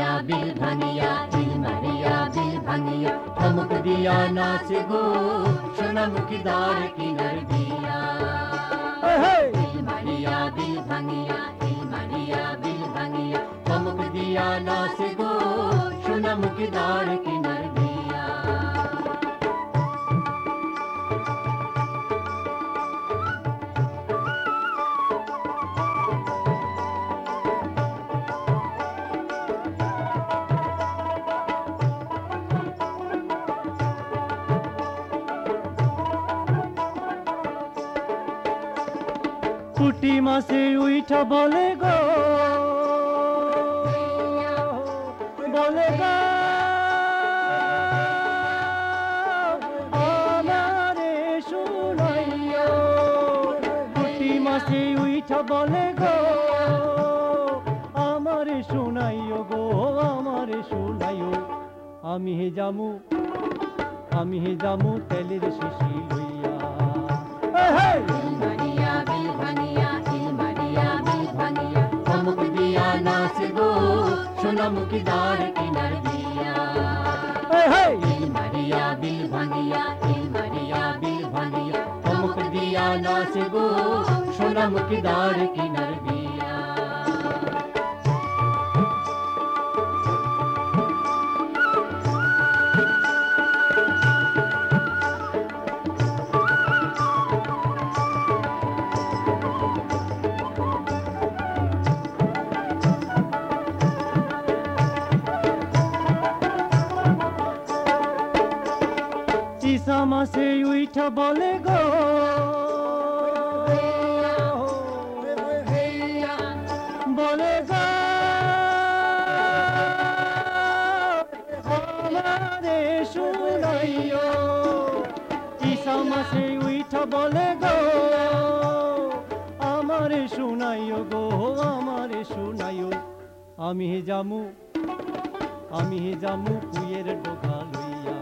মারিয়া বিল ভাঙিয়া দিল মারিয়া বিল ভাঙিয়া ধমক দিয়া নাচ গো সোনামুখী দ্বার কিনার দিয়া দিল মারিয়া বিল ভাঙিয়া দিল মারিয়া বিল ভাঙিয়া ধমক দিয়া নাচ গো সোনামুখী দ্বার কিনার পুটি মাসে উইঠা বলে গো। বলে গো। আমারে মাসে উইঠা বলে গো। আমারে শুনাইও গো, আমারে শুনাইও। আমি হে জামু, আমি হে জামু তেলের শিশি লইয়া! সোনামুখী দ্বার কিনার দিয়া এই হেই! দিল মারিয়া বিল ভাঙিয়া দিল মারিয়া বিল ভাঙিয়া ধমক দিয়া নাচ উইঠা বলে গো। বলে গো, আমারে শুনাইও। চিসা মাসে উইঠা বলে গো, আমারে শুনাইও গো, আমারে শুনাইও। আমি জামু আমি জামু কুয়ের ডোকা লইয়া।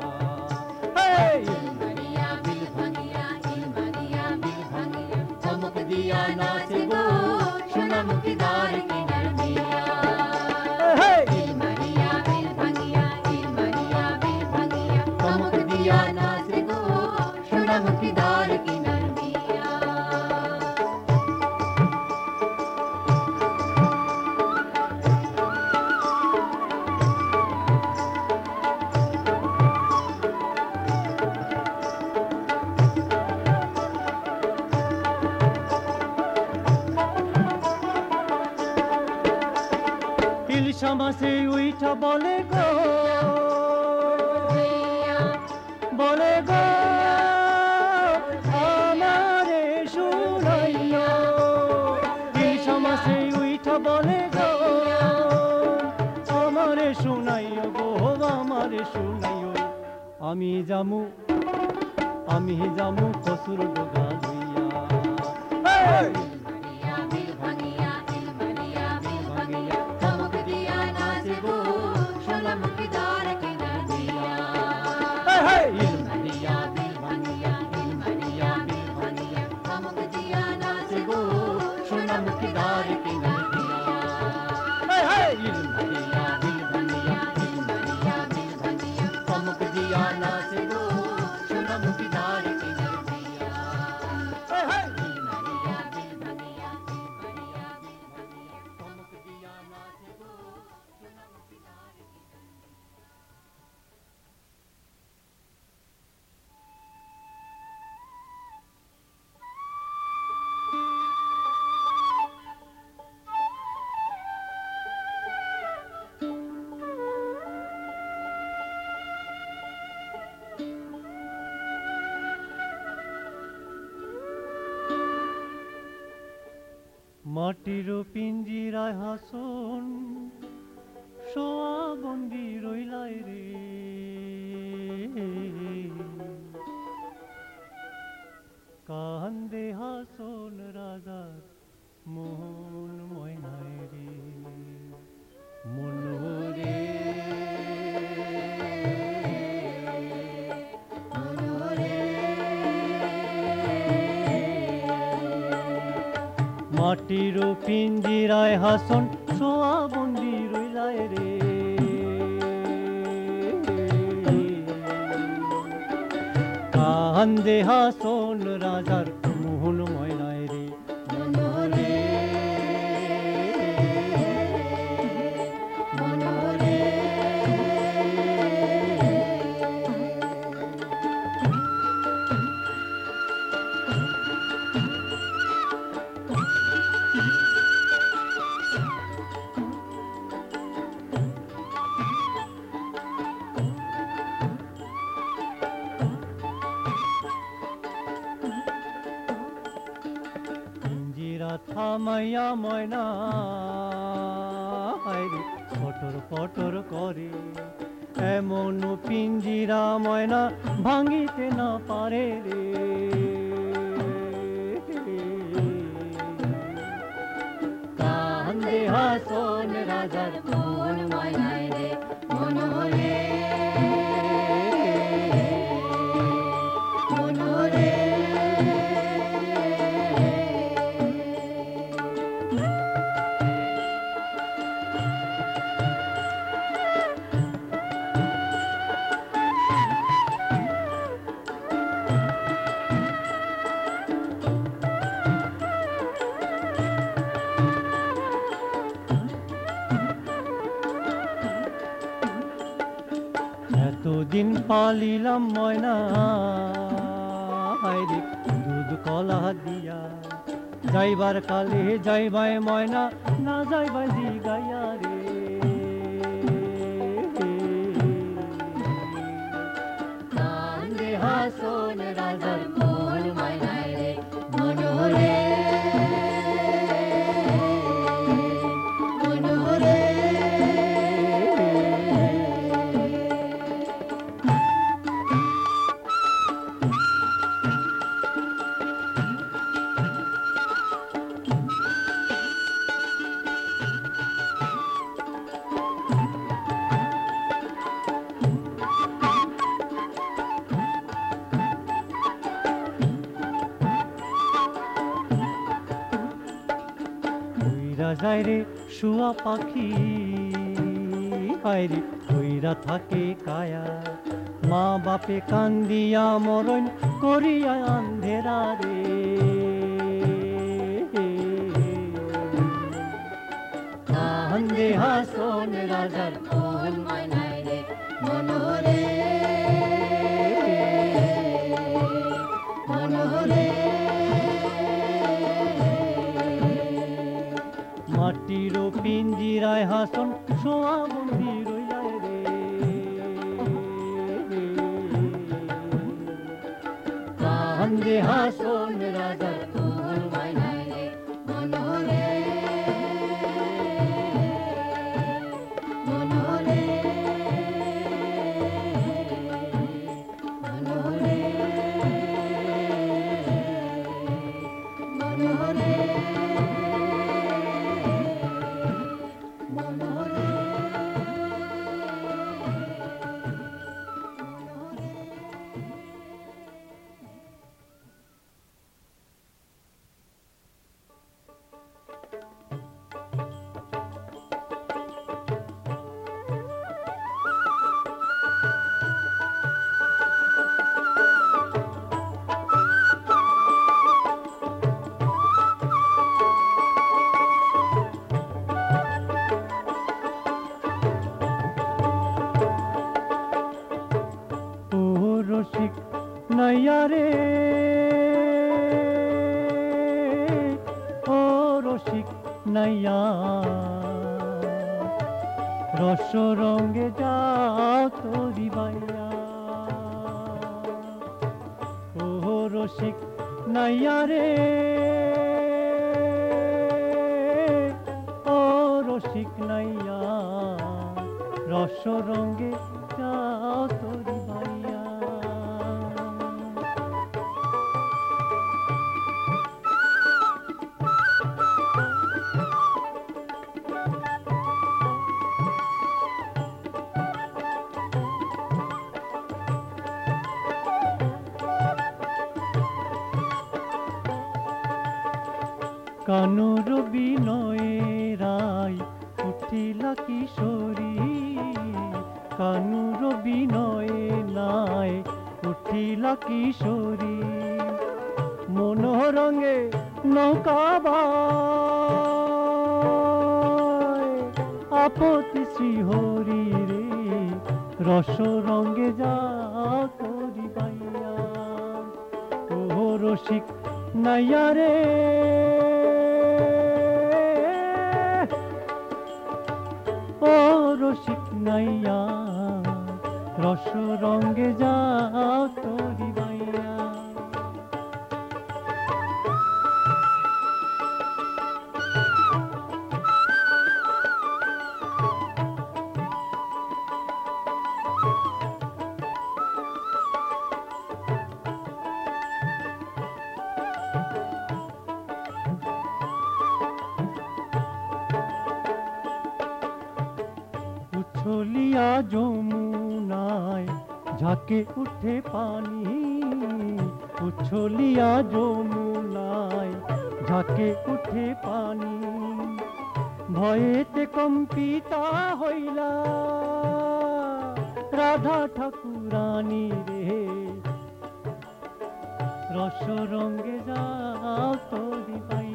ধমক দিয়া নাচ গো সোনামুখী দ্বার কিনার দিয়া ইলশা মাসে উইঠা বলে গো। বলে গো, আমারে শুনাইও ইলশা মাসে উইঠা বলে গো, আমারে শুনাইও গো, আমারে শুনাইও আমি জামু আমি জামু কসুর Vamos, Vitor. মাটির পিঞ্জিরায় হাসন সোয়া বন্দি রইলাই রে। পিন্ধিৰাই হাচন চোৱা বন্দী ৰৈলাই ৰে কান্দে হাচন ৰাজাৰ থামাইয়া ময়না হায়রে পটর পটর করে, এমন পিঞ্জিরা ময়না ভাঙিতে না পারে রে। কান্দে হাসন রাজার মন ময়নায় রে মনোরে এতদিন পালিলাম ময়না হায়রে দুধ কলা দিয়া। যাইবার কালে যাইবাই ময়না, না যাইবাই দি গাইয়া রে হাসন রাজার যায় রে শুয়া পাখি। হায়রে কইরা থাকে কায়া। মা বাপে কান্দিয়া মরণ করিয়া আন্ধেরা রে। পিঞ্জিরায় হাসন সোয়া বন্দি রইলায় রে। হাসন রাজার নাইয়া রে ও রসিক নাইয়া, রস রঙ্গে যাও তোরি বাইয়া ও রসিক নাইয়া রে ও রসিক নাইয়া, রস রঙ্গে যাও তোরি কানুর বিনয়ে রায় উঠিলা কিশোরী, কানুর বিনয়ে নাই উঠি রসিলা কিশোরী মনোরঙ্গে নৌকা আপতি শ্রীহরি রে রস রঙ্গে যা করি বাইয়া ও রসিক নাইয়া রে। নাইয়া রস রঙ্গে যা যমুনায় ঝাঁকে উঠে পানি, উছলিয়া যমুনায় ঝাঁকে উঠে পানি। ভয়েতে কম্পিতা হইলা, রাধা ঠাকুরানী রে। রস রঙ্গে যাও তোরি পাইয়া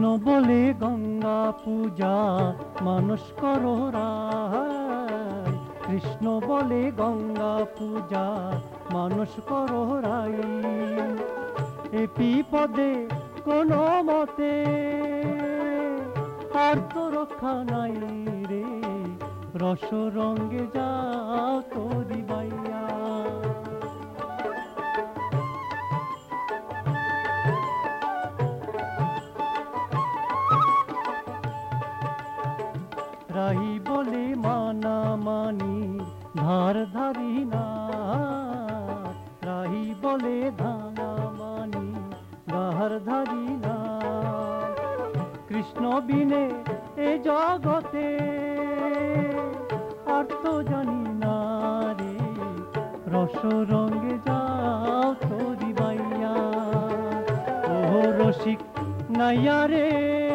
কৃষ্ণ বলে গঙ্গা পূজা মানুষ করো রায়। কৃষ্ণ বলে গঙ্গা পূজা মানুষ করো রাই এ বিপদে কোনো মতে আর তো রক্ষা নাই রে। রস রঙ্গে যা করি বাইয়া বলে মানা মানি, ধার ধারি না। রাহি বলে ধানা মানি, ধার ধারি না। কৃষ্ণ বিনে এ জগতে আর তো জানি না রে। রস রঙ্গে যাও তোরি বাইয়া ও রসিক নাইয়া রে।